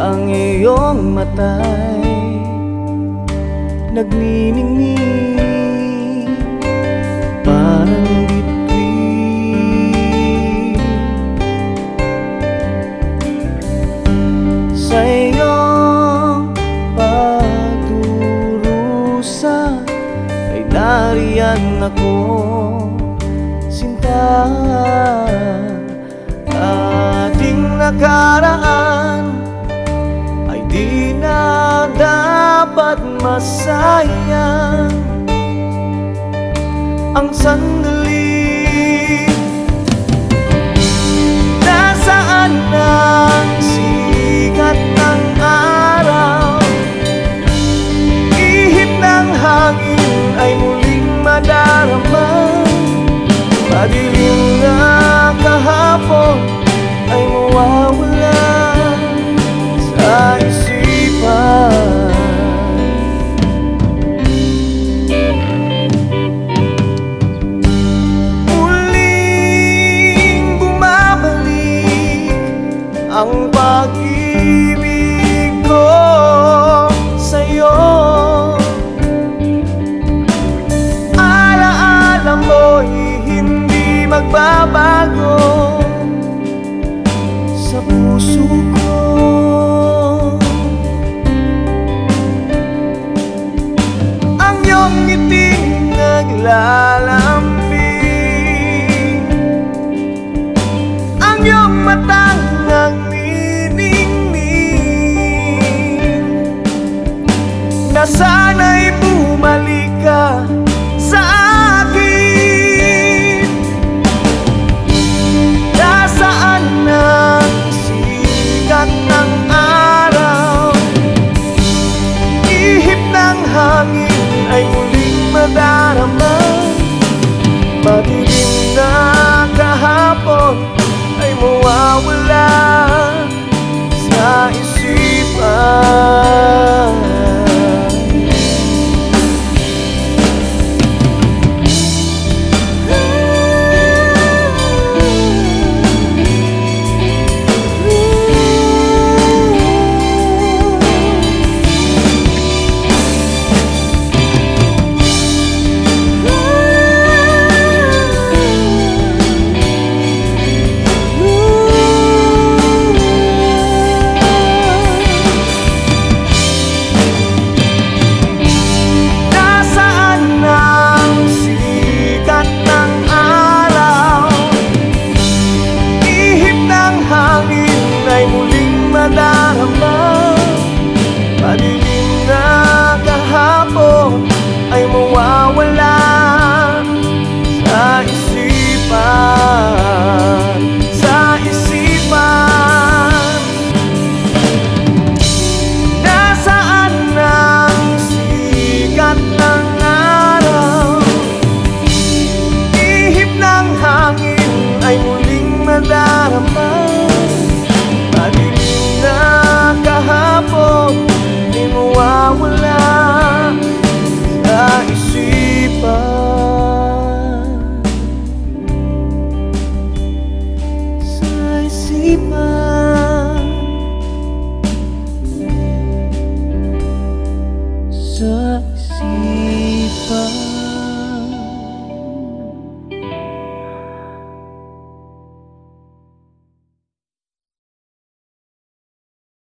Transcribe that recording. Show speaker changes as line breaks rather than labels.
ang iyong matay. Nagniningning Parang bituin Sa iyong pagdurusa Ay nariyan ako. Sinta Ating nakaraan masayang Ang sandaling nagbabago sa puso ko. Ang iyong ngiting naglalamig Ang iyong matang nagniningning. Na sana'y muling madaraman